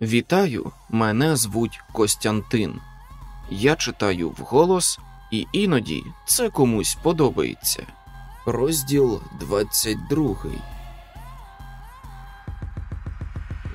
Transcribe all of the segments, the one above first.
Вітаю, мене звуть Костянтин. Я читаю вголос, і іноді це комусь подобається. Розділ 22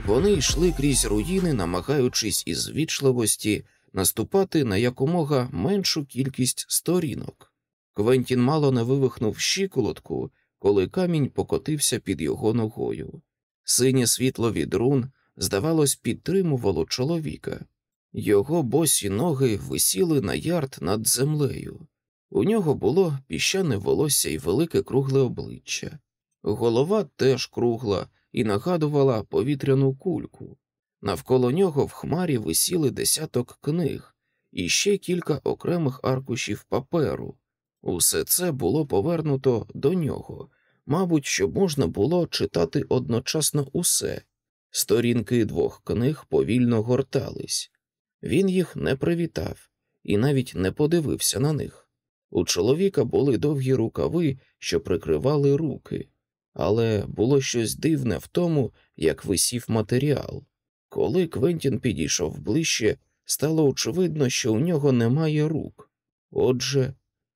Вони йшли крізь руїни, намагаючись із вічливості наступати на якомога меншу кількість сторінок. Квентін мало не вивихнув щиколотку, коли камінь покотився під його ногою. Синє світло від рун, здавалось, підтримувало чоловіка. Його босі ноги висіли на ярд над землею. У нього було піщане волосся і велике кругле обличчя. Голова теж кругла і нагадувала повітряну кульку. Навколо нього в хмарі висіли десяток книг і ще кілька окремих аркушів паперу. Усе це було повернуто до нього, мабуть, щоб можна було читати одночасно усе. Сторінки двох книг повільно гортались. Він їх не привітав і навіть не подивився на них. У чоловіка були довгі рукави, що прикривали руки, але було щось дивне в тому, як висів матеріал. Коли Квентін підійшов ближче, стало очевидно, що у нього немає рук. Отже,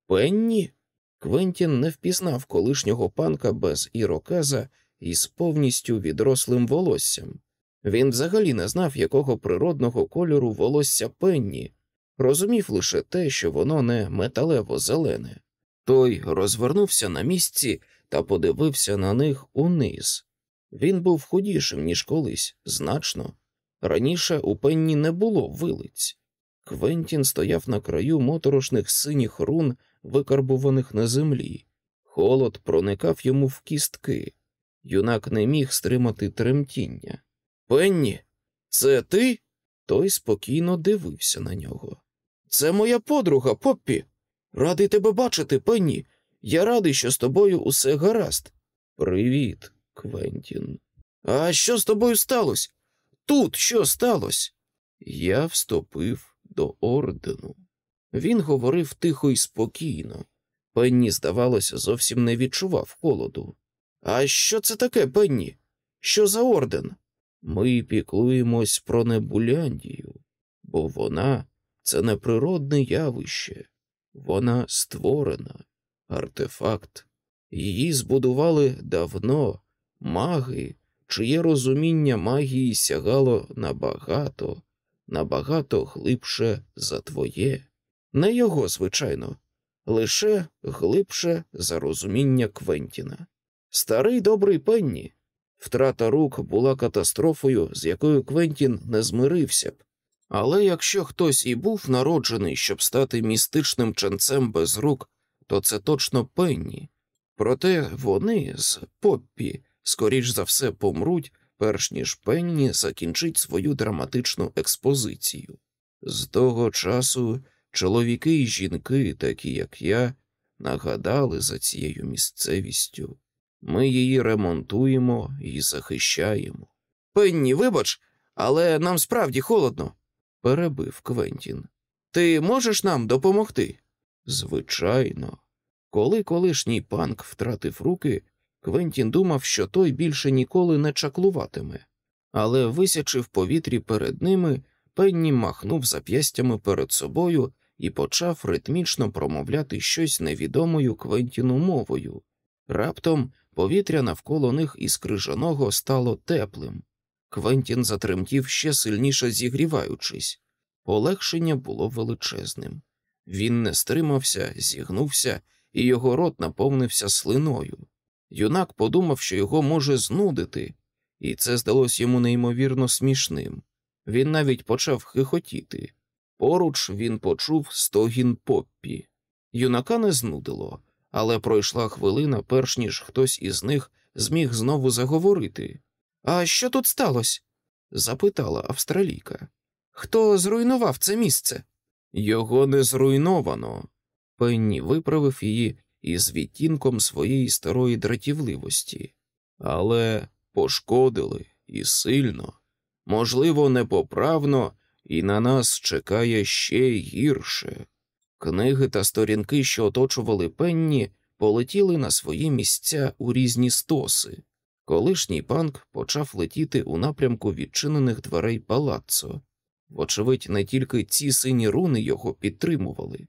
Пенні? Квентін не впізнав колишнього панка без ірокеза із повністю відрослим волоссям. Він взагалі не знав, якого природного кольору волосся пенні, розумів лише те, що воно не металево зелене. Той розвернувся на місці та подивився на них униз. Він був худішим, ніж колись, значно. Раніше у пенні не було вилиць. Квентін стояв на краю моторошних синіх рун, викарбуваних на землі. Холод проникав йому в кістки. Юнак не міг стримати тремтіння. Пенні, це ти? Той спокійно дивився на нього. Це моя подруга, Поппі. Радий тебе бачити, Пенні. Я радий, що з тобою усе гаразд. Привіт, Квентін. А що з тобою сталося? Тут що сталося? Я вступив до ордену. Він говорив тихо і спокійно. Пенні, здавалося, зовсім не відчував холоду. А що це таке, Пенні? Що за орден? Ми піклуємось про Небуляндію, бо вона це неприродне явище, вона створена, артефакт. Її збудували давно маги, чиє розуміння магії сягало набагато, набагато глибше за твоє. Не його, звичайно, лише глибше за розуміння Квентіна. Старий добрий Пенні. Втрата рук була катастрофою, з якою Квентін не змирився б. Але якщо хтось і був народжений, щоб стати містичним ченцем без рук, то це точно Пенні. Проте вони з Поппі, скоріш за все, помруть, перш ніж Пенні закінчить свою драматичну експозицію. З того часу чоловіки і жінки, такі як я, нагадали за цією місцевістю. Ми її ремонтуємо і захищаємо. Пенні, вибач, але нам справді холодно, перебив Квентін. Ти можеш нам допомогти? Звичайно. Коли колишній панк втратив руки, Квентін думав, що той більше ніколи не чаклуватиме, але, висячи в повітрі перед ними, Пенні махнув зап'ястями перед собою і почав ритмічно промовляти щось невідомою Квентіну мовою. Раптом повітря навколо них із крижаного стало теплим. Квентін затремтів ще сильніше зігріваючись. Полегшення було величезним. Він не стримався, зігнувся, і його рот наповнився слиною. Юнак подумав, що його може знудити, і це здалось йому неймовірно смішним. Він навіть почав хихотіти. Поруч він почув стогін поппі. Юнака не знудило, але пройшла хвилина, перш ніж хтось із них зміг знову заговорити. А що тут сталося? запитала австралійка. Хто зруйнував це місце? Його не зруйновано. Пенні виправив її із відтінком своєї старої дратівливості, але пошкодили і сильно, можливо, непоправно, і на нас чекає ще гірше. Книги та сторінки, що оточували пенні, полетіли на свої місця у різні стоси. Колишній панк почав летіти у напрямку відчинених дверей палаццо. Вочевидь, не тільки ці сині руни його підтримували.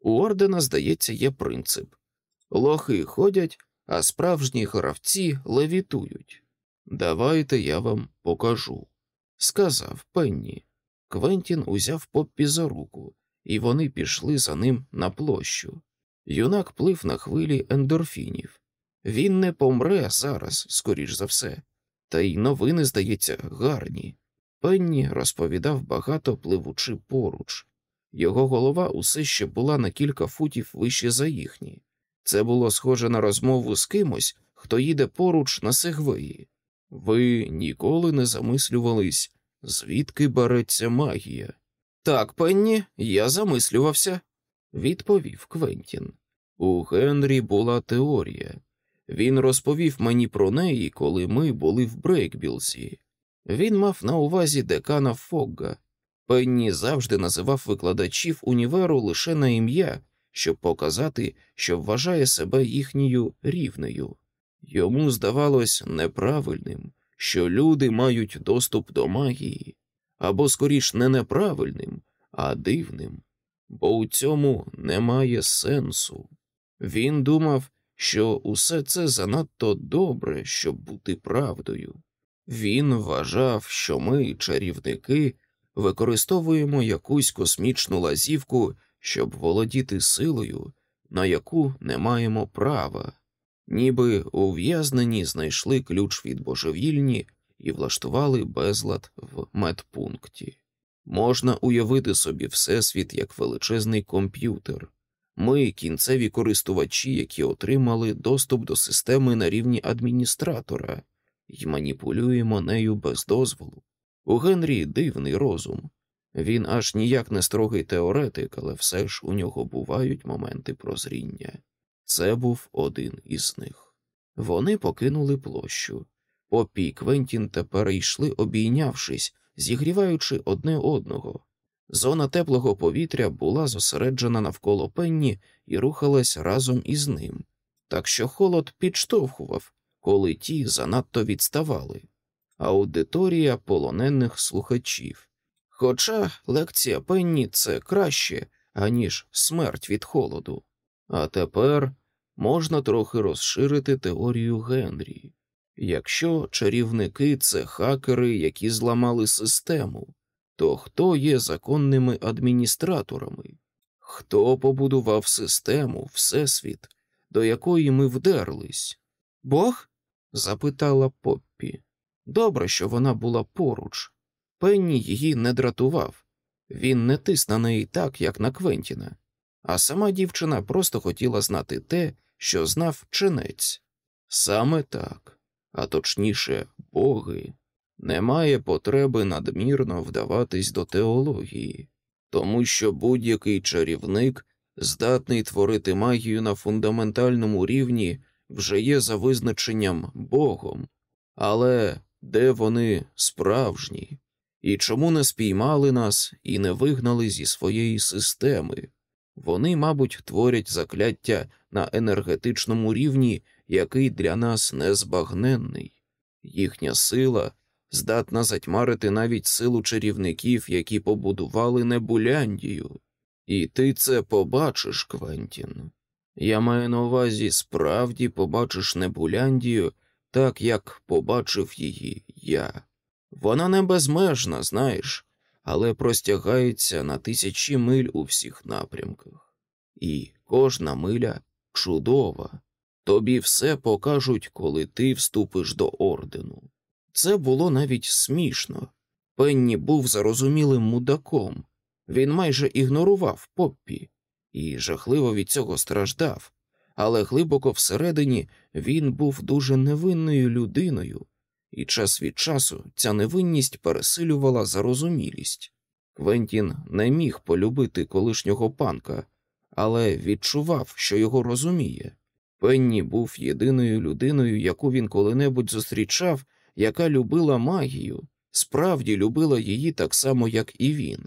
У ордена, здається, є принцип лохи ходять, а справжні гравці левітують. Давайте я вам покажу, сказав Пенні. Квентін узяв Поппі за руку, і вони пішли за ним на площу. Юнак плив на хвилі ендорфінів. Він не помре зараз, скоріш за все, та й новини, здається, гарні. Пенні розповідав багато пливучи поруч. Його голова усе ще була на кілька футів вище за їхні. Це було схоже на розмову з кимось, хто їде поруч на сегвеї. Ви ніколи не замислювались, звідки береться магія? Так, Пенні, я замислювався, відповів Квентін. У Генрі була теорія. Він розповів мені про неї, коли ми були в Брейкбілсі. Він мав на увазі декана Фогга. Пенні завжди називав викладачів універу лише на ім'я, щоб показати, що вважає себе їхньою рівнею. Йому здавалось неправильним, що люди мають доступ до магії, або скоріш не неправильним, а дивним, бо у цьому немає сенсу. Він думав, що усе це занадто добре, щоб бути правдою. Він вважав, що ми, чарівники, використовуємо якусь космічну лазівку, щоб володіти силою, на яку не маємо права, ніби ув'язнені знайшли ключ від божевільні і влаштували безлад в медпункті. Можна уявити собі всесвіт як величезний комп'ютер. Ми кінцеві користувачі, які отримали доступ до системи на рівні адміністратора, і маніпулюємо нею без дозволу. У Генрі дивний розум. Він аж ніяк не строгий теоретик, але все ж у нього бувають моменти прозріння. Це був один із них. Вони покинули площу. Попі і Квентін тепер йшли, обійнявшись, зігріваючи одне одного. Зона теплого повітря була зосереджена навколо пенні і рухалась разом із ним, так що холод підштовхував, коли ті занадто відставали. Аудиторія полонених слухачів. Хоча лекція Пенні це краще, аніж смерть від холоду. А тепер можна трохи розширити теорію Генрі. Якщо чарівники це хакери, які зламали систему, то хто є законними адміністраторами? Хто побудував систему, Всесвіт, до якої ми вдерлись? Бог? запитала Поппі. Добре, що вона була поруч. Пенні її не дратував, він не тис на неї так, як на Квентіна, а сама дівчина просто хотіла знати те, що знав чинець. Саме так, а точніше, боги, немає потреби надмірно вдаватись до теології, тому що будь-який чарівник, здатний творити магію на фундаментальному рівні, вже є за визначенням Богом, але де вони справжні? І чому не спіймали нас і не вигнали зі своєї системи? Вони, мабуть, творять закляття на енергетичному рівні, який для нас незбагненний. Їхня сила здатна затьмарити навіть силу чарівників, які побудували Небуляндію. І ти це побачиш, Квентін. Я маю на увазі справді побачиш Небуляндію, так як побачив її я. Вона не безмежна, знаєш, але простягається на тисячі миль у всіх напрямках, і кожна миля чудова. Тобі все покажуть, коли ти вступиш до ордену. Це було навіть смішно. Пенні був зарозумілим мудаком, він майже ігнорував Поппі і жахливо від цього страждав, але глибоко всередині він був дуже невинною людиною, і час від часу ця невинність пересилювала зарозумілість. Квентін не міг полюбити колишнього панка, але відчував, що його розуміє. Пенні був єдиною людиною, яку він коли-небудь зустрічав, яка любила магію, справді любила її так само, як і він,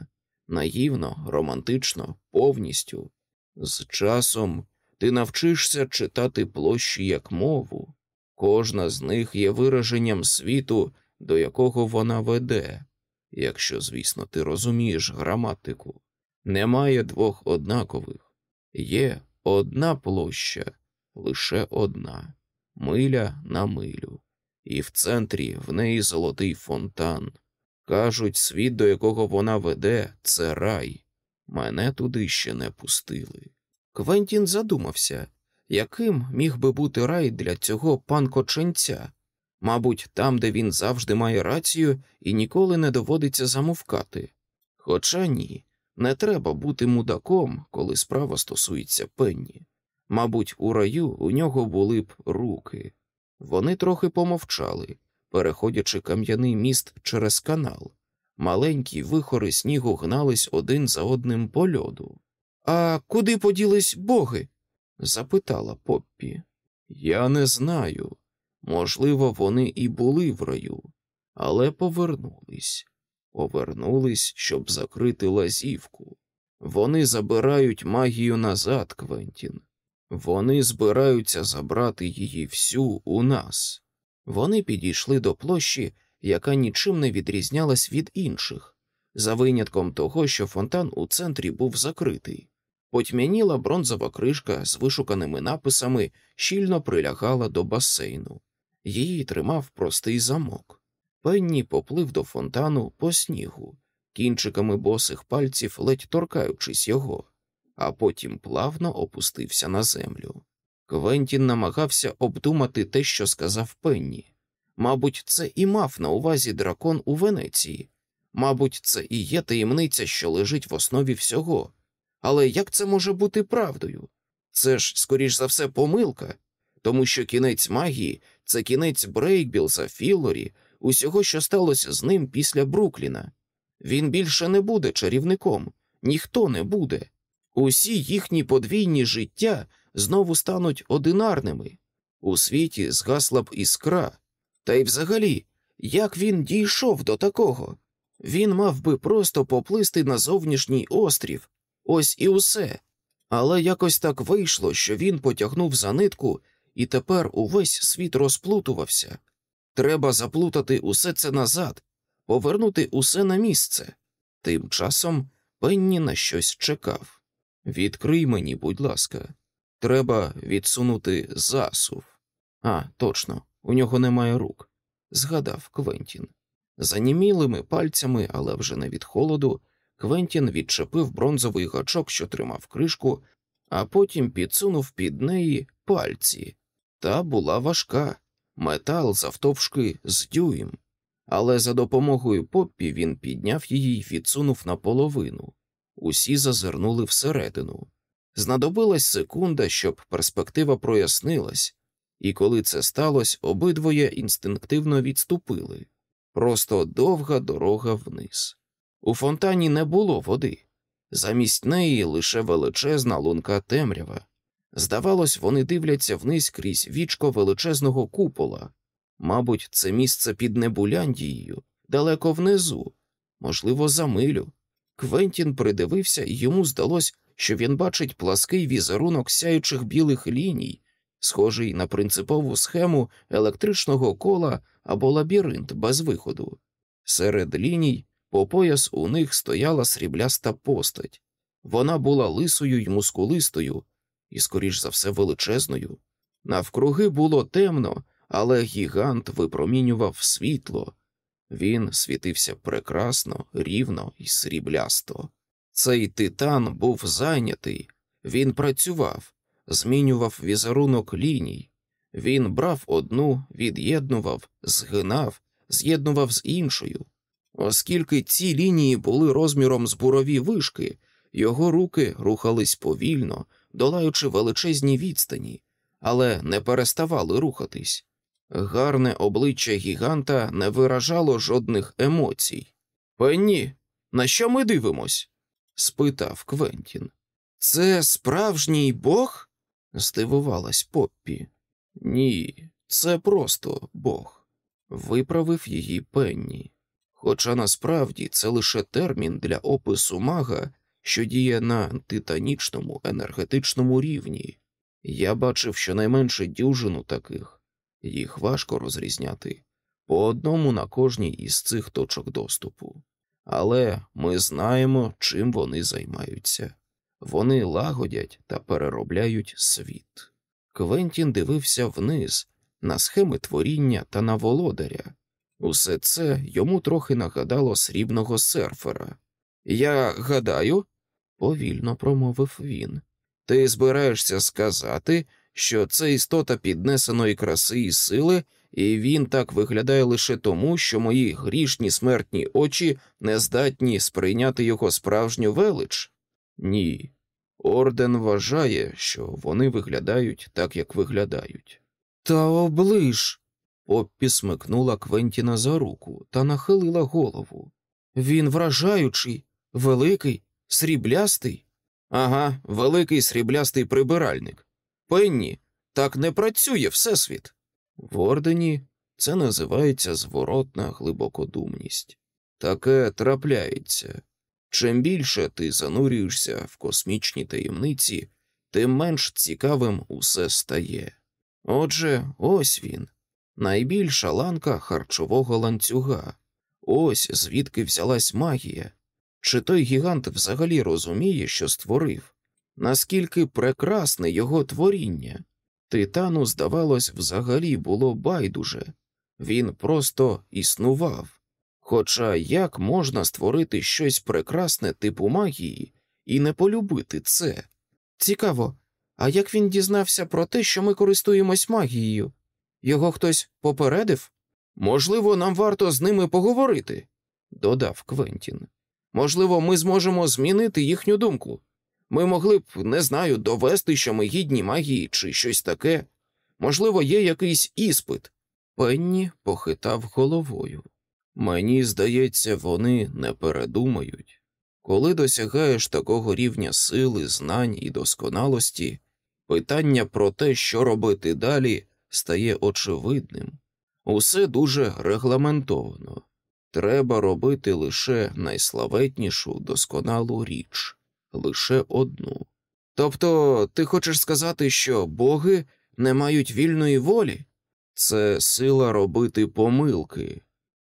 наївно, романтично, повністю. З часом ти навчишся читати площі як мову, Кожна з них є вираженням світу, до якого вона веде, якщо, звісно, ти розумієш граматику. Немає двох однакових, є одна площа, лише одна, миля на милю, і в центрі в неї золотий фонтан. Кажуть, світ, до якого вона веде, це рай. Мене туди ще не пустили. Квентін задумався, яким міг би бути рай для цього панкоченця. Мабуть, там, де він завжди має рацію і ніколи не доводиться замовкати. Хоча ні, не треба бути мудаком, коли справа стосується пенні. Мабуть, у раю у нього були б руки. Вони трохи помовчали, переходячи кам'яний міст через канал. Маленькі вихори снігу гнались один за одним по льоду. А куди поділись боги? запитала Поппі. Я не знаю. Можливо, вони і були в раю, але повернулись. Повернулись, щоб закрити лазівку. Вони забирають магію назад, Квентін. Вони збираються забрати її всю у нас. Вони підійшли до площі, яка нічим не відрізнялась від інших, за винятком того, що фонтан у центрі був закритий. Потьмяніла бронзова кришка з вишуканими написами щільно прилягала до басейну. Її тримав простий замок. Пенні поплив до фонтану по снігу, кінчиками босих пальців ледь торкаючись його, а потім плавно опустився на землю. Квентін намагався обдумати те, що сказав Пенні. Мабуть, це і мав на увазі дракон у Венеції. Мабуть, це і є таємниця, що лежить в основі всього. Але як це може бути правдою? Це ж, скоріш за все, помилка, тому що кінець магії це кінець Брейкбілса, Філлорі, усього, що сталося з ним після Брукліна. Він більше не буде чарівником, ніхто не буде. Усі їхні подвійні життя знову стануть одинарними. У світі згасла б іскра. Та й взагалі, як він дійшов до такого? Він мав би просто поплисти на зовнішній острів, ось і усе. Але якось так вийшло, що він потягнув за нитку, і тепер увесь світ розплутувався. Треба заплутати усе це назад, повернути усе на місце. Тим часом Пенні на щось чекав. Відкрий мені, будь ласка, треба відсунути засув. А, точно, у нього немає рук, згадав Квентін. Занімілими пальцями, але вже не від холоду, Квентін відчепив бронзовий гачок, що тримав кришку, а потім підсунув під неї пальці. Та була важка, метал завтовшки з дюйм, але за допомогою поппі він підняв її й відсунув наполовину. Усі зазирнули всередину. Знадобилась секунда, щоб перспектива прояснилась, і коли це сталося, обидвоє інстинктивно відступили. Просто довга дорога вниз. У фонтані не було води, замість неї лише величезна лунка темрява. Здавалось, вони дивляться вниз крізь вічко величезного купола. Мабуть, це місце під Небуляндією, далеко внизу, можливо, за милю. Квентін придивився, і йому здалось, що він бачить плаский візерунок сяючих білих ліній, схожий на принципову схему електричного кола або лабіринт без виходу. Серед ліній по пояс у них стояла срібляста постать. Вона була лисою й мускулистою, і, скоріш за все, величезною. Навкруги було темно, але гігант випромінював світло. Він світився прекрасно, рівно і сріблясто. Цей титан був зайнятий, він працював, змінював візерунок ліній. Він брав одну, від'єднував, згинав, з'єднував з іншою. Оскільки ці лінії були розміром з бурові вишки, його руки рухались повільно, долаючи величезні відстані, але не переставали рухатись. Гарне обличчя гіганта не виражало жодних емоцій. Пенні, на що ми дивимось? спитав Квентін. Це справжній бог? здивувалась Поппі. Ні, це просто бог, виправив її Пенні. Хоча насправді це лише термін для опису мага, що діє на титанічному енергетичному рівні. Я бачив щонайменше дюжину таких. Їх важко розрізняти по одному на кожній із цих точок доступу. Але ми знаємо, чим вони займаються. Вони лагодять та переробляють світ. Квентін дивився вниз на схеми творіння та на володаря. Усе це йому трохи нагадало срібного серфера. Я гадаю, повільно промовив він. Ти збираєшся сказати, що це істота піднесеної краси і сили, і він так виглядає лише тому, що мої грішні смертні очі не здатні сприйняти його справжню велич? Ні. Орден вважає, що вони виглядають так, як виглядають. Та оближ. Поппі смикнула Квентіна за руку та нахилила голову. Він вражаючий, великий, сріблястий. Ага, великий сріблястий прибиральник. Пенні, так не працює Всесвіт. В ордені це називається зворотна глибокодумність. Таке трапляється. Чим більше ти занурюєшся в космічні таємниці, тим менш цікавим усе стає. Отже, ось він, найбільша ланка харчового ланцюга. Ось звідки взялась магія. Чи той гігант взагалі розуміє, що створив? Наскільки прекрасне його творіння? Титану, здавалось, взагалі було байдуже, він просто існував. Хоча як можна створити щось прекрасне типу магії і не полюбити це? Цікаво, а як він дізнався про те, що ми користуємось магією? Його хтось попередив? Можливо, нам варто з ними поговорити, додав Квентін. Можливо, ми зможемо змінити їхню думку. Ми могли б, не знаю, довести, що ми гідні магії чи щось таке. Можливо, є якийсь іспит. Пенні похитав головою. Мені здається, вони не передумають. Коли досягаєш такого рівня сили, знань і досконалості, питання про те, що робити далі, стає очевидним. Усе дуже регламентовано. Треба робити лише найславетнішу досконалу річ, лише одну. Тобто, ти хочеш сказати, що боги не мають вільної волі? Це сила робити помилки,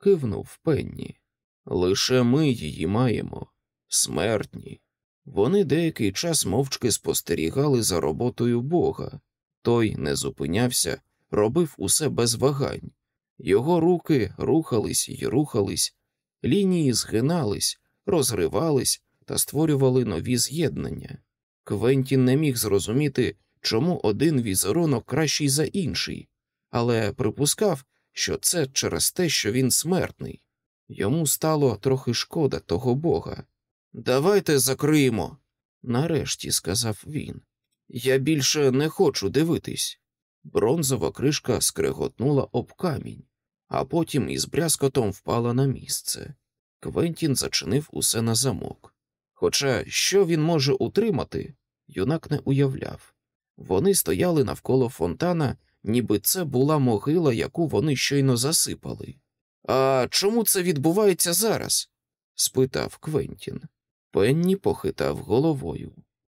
кивнув Пенні. Лише ми її маємо, смертні. Вони деякий час мовчки спостерігали за роботою Бога. Той не зупинявся, робив усе без вагань. Його руки рухались і рухались, лінії згинались, розривались та створювали нові з'єднання. Квентін не міг зрозуміти, чому один візерунок кращий за інший, але припускав, що це через те, що він смертний. Йому стало трохи шкода того бога. Давайте закриємо, нарешті сказав він. Я більше не хочу дивитись. Бронзова кришка скреготнула об камінь, а потім із брязкотом впала на місце. Квентін зачинив усе на замок. Хоча що він може утримати, юнак не уявляв. Вони стояли навколо фонтана, ніби це була могила, яку вони щойно засипали. А чому це відбувається зараз? спитав Квентін. Пенні похитав головою.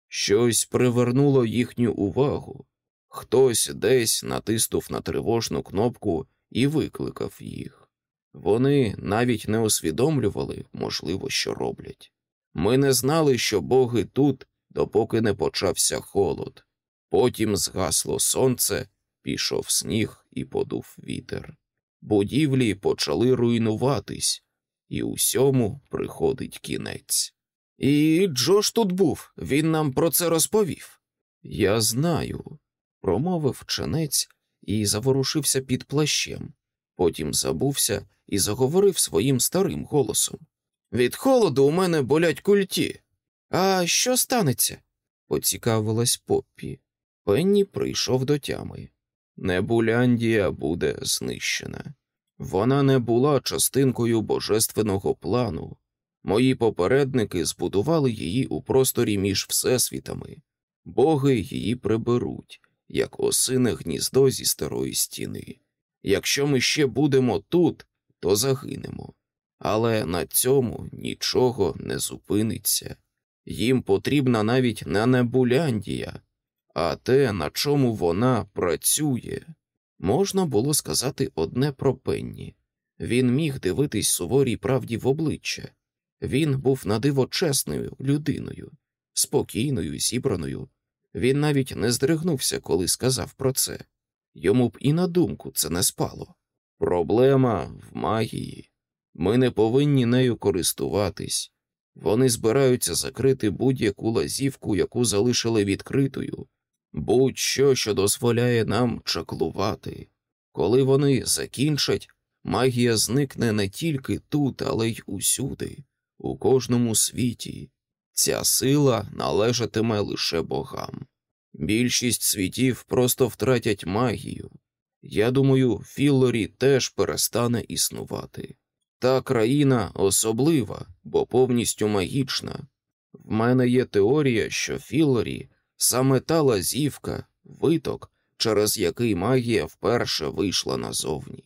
Щось привернуло їхню увагу. Хтось десь натиснув на тривожну кнопку і викликав їх. Вони навіть не усвідомлювали, можливо, що роблять. Ми не знали, що боги тут, допоки не почався холод. Потім згасло сонце, пішов сніг і подув вітер. Будівлі почали руйнуватись, і усьому приходить кінець. І Джош тут був, він нам про це розповів. Я знаю, промовив ченець і заворушився під плащем, потім забувся і заговорив своїм старим голосом. Від холоду у мене болять культі. А що станеться? поцікавилась Поппі. Пенні прийшов до тями. Небуляндія буде знищена. Вона не була частинкою божественного плану. Мої попередники збудували її у просторі між всесвітами, боги її приберуть, як осине гніздо зі старої стіни. Якщо ми ще будемо тут, то загинемо. Але на цьому нічого не зупиниться. Їм потрібна навіть не небуляндія, а те, на чому вона працює. Можна було сказати одне про Пенні. Він міг дивитись суворій правді в обличчя. Він був надиво чесною людиною, спокійною, зібраною. Він навіть не здригнувся, коли сказав про це. Йому б і на думку це не спало. Проблема в магії. Ми не повинні нею користуватись. Вони збираються закрити будь-яку лазівку, яку залишили відкритою, будь-що, що дозволяє нам чаклувати. Коли вони закінчать, магія зникне не тільки тут, але й усюди, у кожному світі. Ця сила належатиме лише богам. Більшість світів просто втратять магію. Я думаю, Філлорі теж перестане існувати. Та країна особлива, бо повністю магічна. В мене є теорія, що Філлорі саме та лазівка, виток, через який магія вперше вийшла назовні,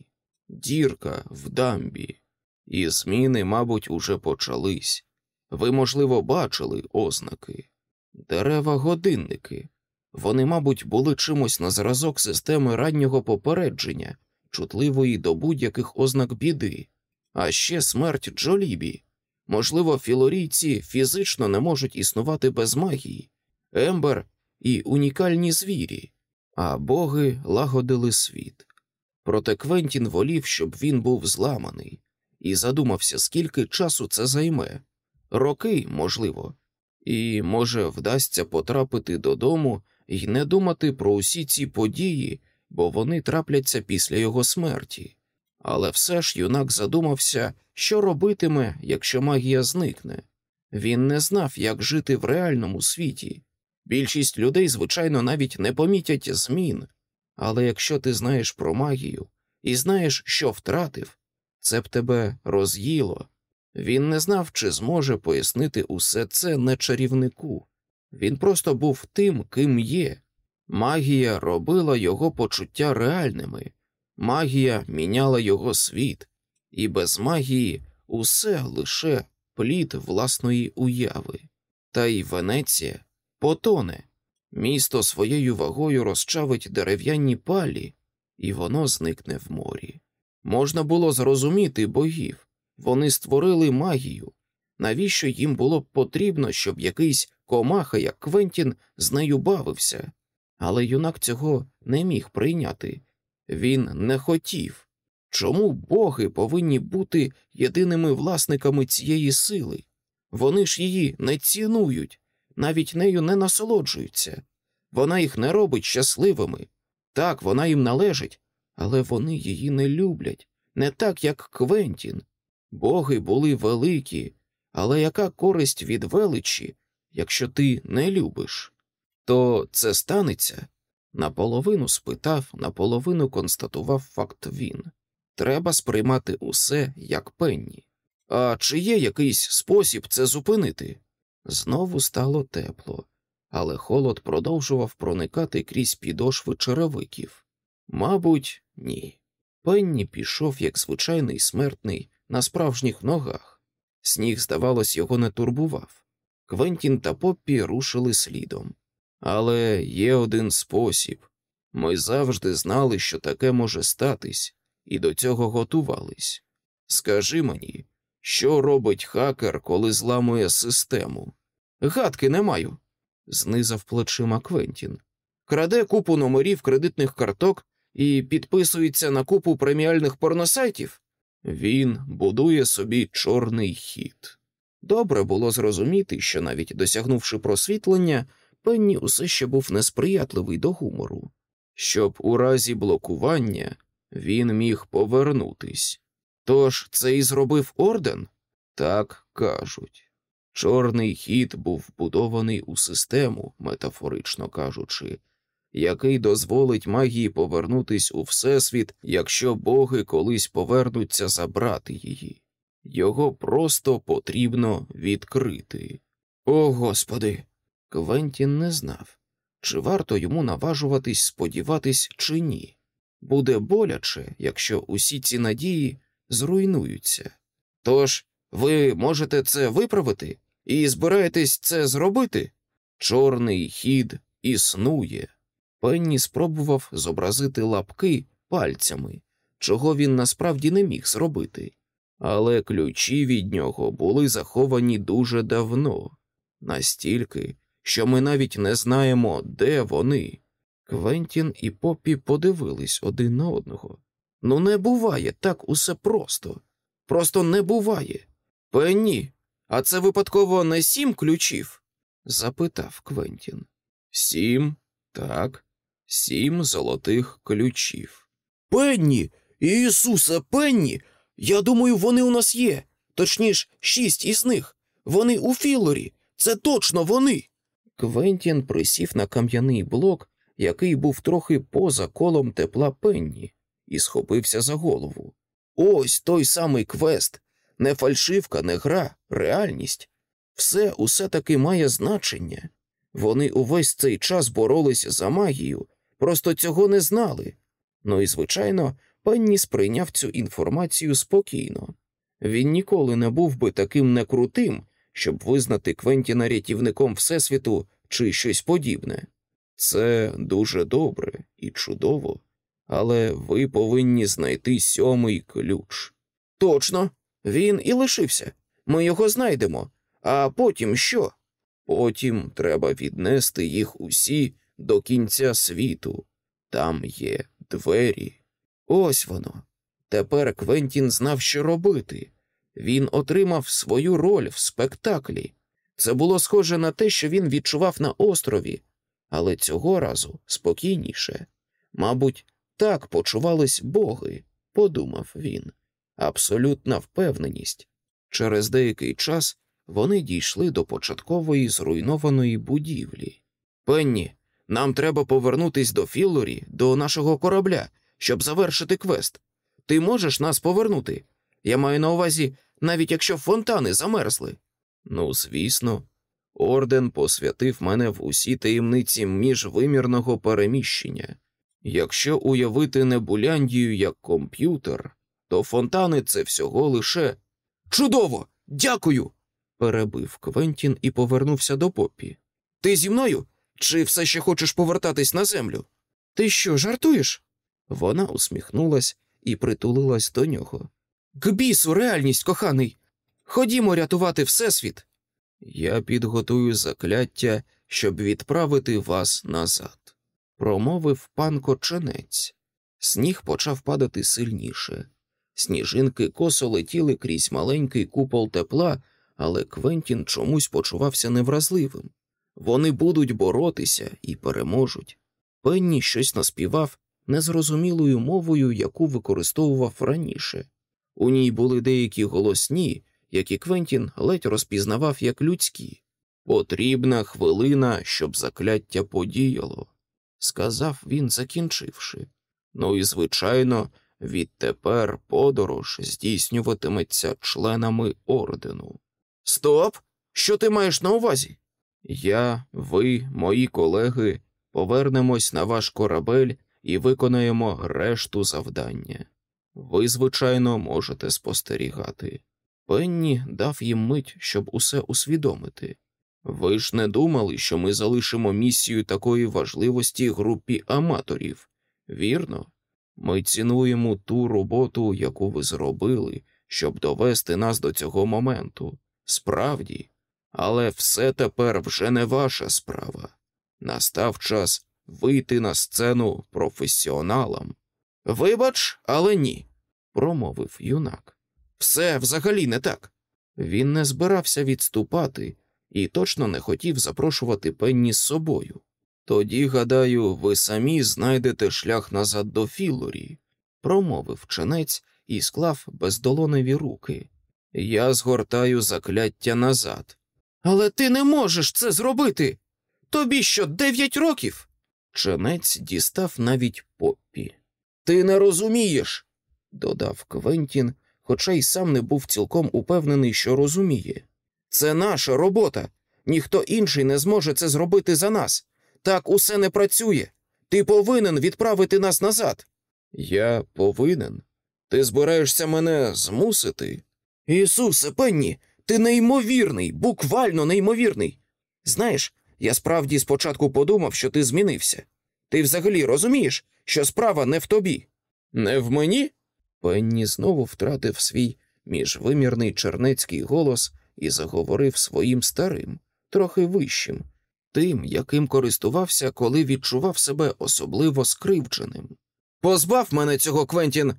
дірка в дамбі, і зміни, мабуть, уже почались. Ви, можливо, бачили ознаки, дерева годинники. Вони, мабуть, були чимось на зразок системи раннього попередження, чутливої до будь-яких ознак біди, а ще смерть Джолібі. Можливо, філорійці фізично не можуть існувати без магії, ембер і унікальні звірі, а боги лагодили світ. Проте Квентін волів, щоб він був зламаний, і задумався, скільки часу це займе роки, можливо, і, може, вдасться потрапити додому і не думати про усі ці події, бо вони трапляться після його смерті. Але все ж юнак задумався, що робитиме, якщо магія зникне. Він не знав, як жити в реальному світі. Більшість людей, звичайно, навіть не помітять змін, але якщо ти знаєш про магію і знаєш, що втратив, це б тебе роз'їло. Він не знав, чи зможе пояснити усе це не чарівнику. Він просто був тим, ким є. Магія робила його почуття реальними, магія міняла його світ, і без магії усе лише плід власної уяви. Та й Венеція потоне. Місто своєю вагою розчавить дерев'яні палі, і воно зникне в морі. Можна було зрозуміти богів. Вони створили магію. Навіщо їм було б потрібно, щоб якийсь комаха, як Квентін, з нею бавився? Але юнак цього не міг прийняти. Він не хотів. Чому боги повинні бути єдиними власниками цієї сили? Вони ж її не цінують, навіть нею не насолоджуються. Вона їх не робить щасливими. Так, вона їм належить, але вони її не люблять, не так, як Квентін. Боги були великі, але яка користь від величі, якщо ти не любиш? То це станеться? Наполовину спитав, наполовину констатував факт він. Треба сприймати усе як пенні. А чи є якийсь спосіб це зупинити? Знову стало тепло, але холод продовжував проникати крізь підошви черевиків. Мабуть, ні. Пенні пішов як звичайний смертний на справжніх ногах. Сніг, здавалось, його не турбував. Квентін та Поппі рушили слідом. Але є один спосіб ми завжди знали, що таке може статись, і до цього готувались. Скажи мені, що робить хакер, коли зламує систему? Гадки не маю, знизав плечима Квентін. Краде купу номерів кредитних карток і підписується на купу преміальних порносайтів. Він будує собі чорний хід. Добре було зрозуміти, що навіть досягнувши просвітлення, Пенні усе ще був несприятливий до гумору, щоб у разі блокування він міг повернутись. Тож це і зробив орден? Так кажуть. Чорний хід був вбудований у систему, метафорично кажучи, який дозволить магії повернутись у Всесвіт, якщо боги колись повернуться забрати її. Його просто потрібно відкрити. О Господи! Квентін не знав, чи варто йому наважуватись сподіватись, чи ні. Буде боляче, якщо усі ці надії зруйнуються. Тож ви можете це виправити і збираєтесь це зробити? Чорний хід існує. Пенні спробував зобразити лапки, пальцями, чого він насправді не міг зробити. Але ключі від нього були заховані дуже давно, настільки, що ми навіть не знаємо, де вони. Квентін і Поппі подивились один на одного. Ну, не буває так усе просто. Просто не буває. Пенні, а це випадково не сім ключів? запитав Квентін. Сім, так, сім золотих ключів. Пенні, Ісусе, Пенні. Я думаю, вони у нас є. Точніше, шість із них. Вони у Філорі. Це точно вони. Квентін присів на кам'яний блок, який був трохи поза колом тепла Пенні, і схопився за голову. Ось той самий квест, не фальшивка, не гра, реальність. Все усе таки має значення. Вони увесь цей час боролись за магію, просто цього не знали. Ну і, звичайно, Пенні сприйняв цю інформацію спокійно. Він ніколи не був би таким некрутим, щоб визнати Квентіна рятівником Всесвіту чи щось подібне. Це дуже добре і чудово, але ви повинні знайти сьомий ключ. Точно, він і лишився. Ми його знайдемо. А потім що? Потім треба віднести їх усі до кінця світу. Там є двері. Ось воно. Тепер Квентін знав, що робити. Він отримав свою роль в спектаклі. Це було схоже на те, що він відчував на острові, але цього разу спокійніше. Мабуть, так почувались боги, подумав він. Абсолютна впевненість. Через деякий час вони дійшли до початкової зруйнованої будівлі. Пенні, нам треба повернутись до Філлорі, до нашого корабля, щоб завершити квест. Ти можеш нас повернути? Я маю на увазі, навіть якщо фонтани замерзли. Ну, звісно, орден посвятив мене в усі таємниці міжвимірного переміщення. Якщо уявити Небуляндію як комп'ютер, то фонтани це всього лише. Чудово! Дякую! перебив Квентін і повернувся до попі. Ти зі мною? Чи все ще хочеш повертатись на землю? Ти що, жартуєш? Вона усміхнулась і притулилась до нього. К бісу, реальність, коханий. Ходімо рятувати Всесвіт. Я підготую закляття, щоб відправити вас назад, промовив пан Коченець. Сніг почав падати сильніше. Сніжинки косо летіли крізь маленький купол тепла, але Квентін чомусь почувався невразливим. Вони будуть боротися і переможуть. Пенні щось наспівав незрозумілою мовою, яку використовував раніше. У ній були деякі голосні, які Квентін ледь розпізнавав як людські. Потрібна хвилина, щоб закляття подіяло, сказав він, закінчивши. Ну і, звичайно, відтепер подорож здійснюватиметься членами ордену. Стоп! Що ти маєш на увазі? Я, ви, мої колеги, повернемось на ваш корабель і виконаємо решту завдання. Ви, звичайно, можете спостерігати. Пенні дав їм мить, щоб усе усвідомити. Ви ж не думали, що ми залишимо місію такої важливості групі аматорів, вірно? Ми цінуємо ту роботу, яку ви зробили, щоб довести нас до цього моменту. Справді, але все тепер вже не ваша справа. Настав час вийти на сцену професіоналам. Вибач, але ні, промовив юнак. Все взагалі не так. Він не збирався відступати і точно не хотів запрошувати Пенні з собою. Тоді, гадаю, ви самі знайдете шлях назад до Філорі, промовив ченець і склав бездолоневі руки. Я згортаю закляття назад. Але ти не можеш це зробити. Тобі що, дев'ять років? Ченець дістав навіть поппі. Ти не розумієш, додав Квентін, хоча й сам не був цілком упевнений, що розуміє. Це наша робота. Ніхто інший не зможе це зробити за нас. Так усе не працює. Ти повинен відправити нас назад. Я повинен. Ти збираєшся мене змусити? Ісусе, Пенні, ти неймовірний, буквально неймовірний. Знаєш, я справді спочатку подумав, що ти змінився. Ти взагалі розумієш, що справа не в тобі. Не в мені? Пенні знову втратив свій міжвимірний чернецький голос і заговорив своїм старим, трохи вищим, тим, яким користувався, коли відчував себе особливо скривдженим. Позбав мене цього, Квентін.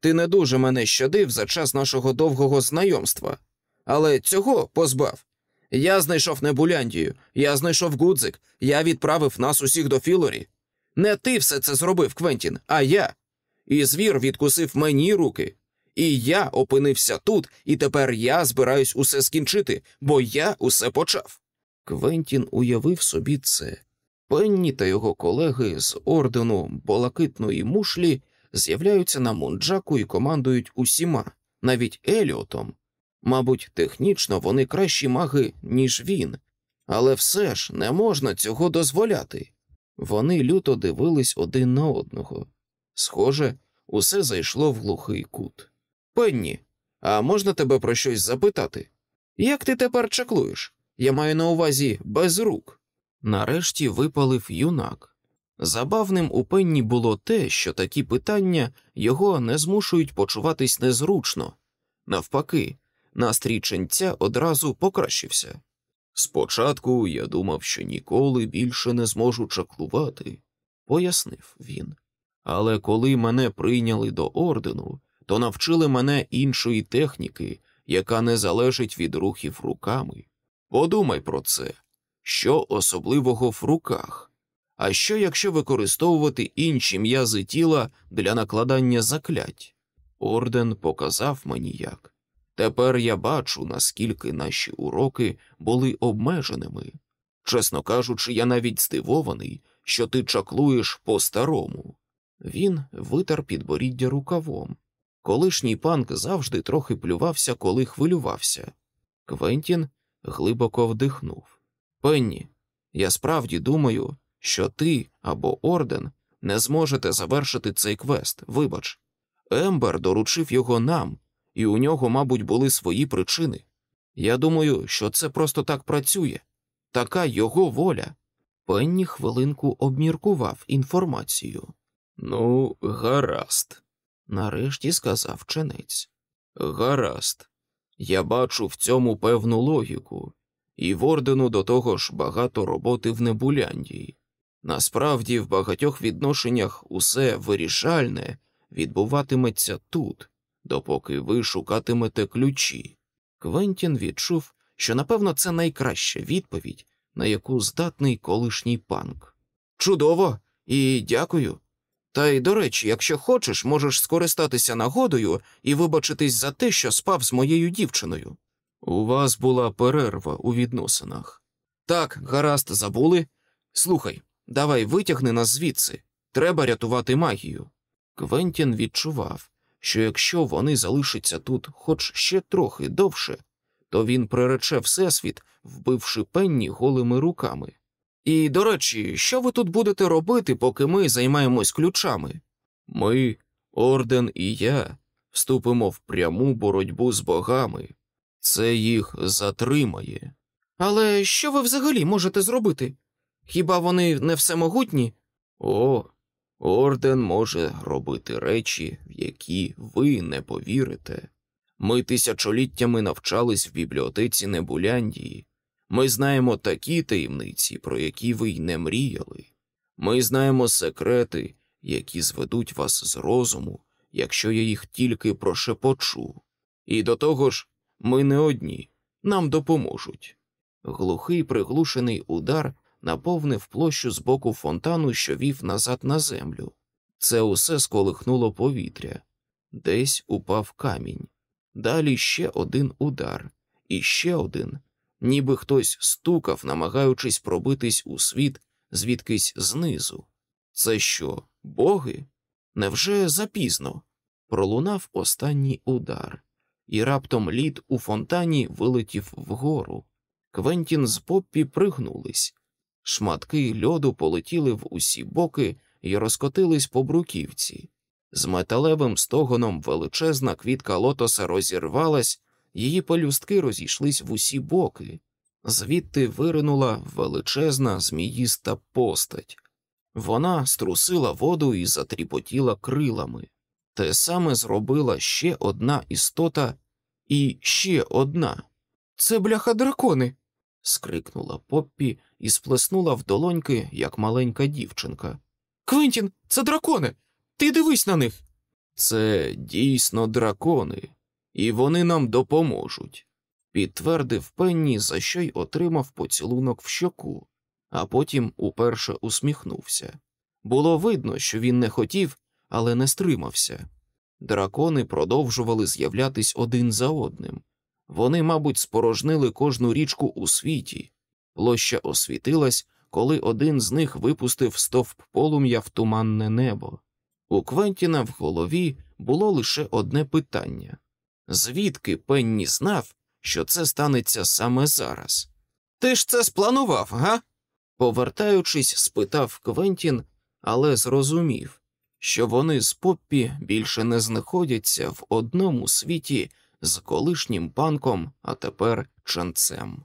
Ти не дуже мене щадив за час нашого довгого знайомства, але цього позбав. Я знайшов Небуляндію, я знайшов Гудзик, я відправив нас усіх до Філорі. Не ти все це зробив, Квентін, а я. І звір відкусив мені руки. І я опинився тут, і тепер я збираюсь усе скінчити, бо я усе почав. Квентін уявив собі це. Пенні та його колеги з ордену Болакитної мушлі з'являються на Мунджаку і командують усіма, навіть Еліотом. Мабуть, технічно вони кращі маги, ніж він, але все ж не можна цього дозволяти. Вони люто дивились один на одного. Схоже, усе зайшло в глухий кут. Пенні, а можна тебе про щось запитати? Як ти тепер чаклуєш? Я маю на увазі без рук. Нарешті випалив юнак. Забавним у пенні було те, що такі питання його не змушують почуватись незручно. Навпаки, настрій ченця одразу покращився. Спочатку я думав, що ніколи більше не зможу чаклувати, пояснив він. Але коли мене прийняли до ордену, то навчили мене іншої техніки, яка не залежить від рухів руками. Подумай про це, що особливого в руках. А що якщо використовувати інші м'язи тіла для накладання заклять? Орден показав мені як. Тепер я бачу, наскільки наші уроки були обмеженими. Чесно кажучи, я навіть здивований, що ти чаклуєш по-старому. Він витер підборіддя рукавом. Колишній панк завжди трохи плювався, коли хвилювався. Квентін глибоко вдихнув. Пенні, я справді думаю, що ти або Орден не зможете завершити цей квест, вибач. Ембер доручив його нам, і у нього, мабуть, були свої причини. Я думаю, що це просто так працює, така його воля. Пенні хвилинку обміркував інформацію. Ну, гаразд, нарешті сказав ченець. Гаразд, я бачу в цьому певну логіку, і в ордену до того ж багато роботи в Небуляндії. Насправді, в багатьох відношеннях усе вирішальне відбуватиметься тут, допоки ви шукатимете ключі. Квентін відчув, що напевно це найкраща відповідь, на яку здатний колишній панк. Чудово і дякую. Та й до речі, якщо хочеш, можеш скористатися нагодою і вибачитись за те, що спав з моєю дівчиною. У вас була перерва у відносинах. Так, гаразд, забули. Слухай, давай витягни нас звідси. Треба рятувати магію. Квентін відчував, що якщо вони залишаться тут хоч ще трохи довше, то він прирече Всесвіт, вбивши пенні голими руками. І, до речі, що ви тут будете робити, поки ми займаємось ключами? Ми, Орден і я, вступимо в пряму боротьбу з богами. Це їх затримає. Але що ви взагалі можете зробити? Хіба вони не всемогутні? О, орден може робити речі, в які ви не повірите. Ми тисячоліттями навчались в бібліотеці Небуляндії. Ми знаємо такі таємниці, про які ви й не мріяли. Ми знаємо секрети, які зведуть вас з розуму, якщо я їх тільки прошепочу. І до того ж, ми не одні, нам допоможуть. Глухий приглушений удар наповнив площу з боку фонтану, що вів назад на землю. Це усе сколихнуло повітря, десь упав камінь. Далі ще один удар, і ще один, ніби хтось стукав, намагаючись пробитись у світ звідкись знизу. Це що, боги? Невже запізно? Пролунав останній удар, і раптом лід у фонтані вилетів вгору. Квентін з Поппі пригнулись. Шматки льоду полетіли в усі боки і розкотились по бруківці. З металевим стогоном величезна квітка лотоса розірвалась, її пелюстки розійшлись в усі боки, звідти виринула величезна зміїста постать. Вона струсила воду і затріпотіла крилами. Те саме зробила ще одна істота і ще одна. Це бляха дракони. скрикнула Поппі і сплеснула в долоньки, як маленька дівчинка. Квентін, це дракони. Ти дивись на них. Це дійсно дракони, і вони нам допоможуть, підтвердив Пенні, за що й отримав поцілунок в щоку, а потім уперше усміхнувся. Було видно, що він не хотів, але не стримався. Дракони продовжували з'являтись один за одним. Вони, мабуть, спорожнили кожну річку у світі. Площа освітилась, коли один з них випустив стовп полум'я в туманне небо. У Квентіна в голові було лише одне питання звідки Пенні знав, що це станеться саме зараз? Ти ж це спланував, га? Повертаючись, спитав Квентін, але зрозумів, що вони з Поппі більше не знаходяться в одному світі з колишнім панком, а тепер ченцем.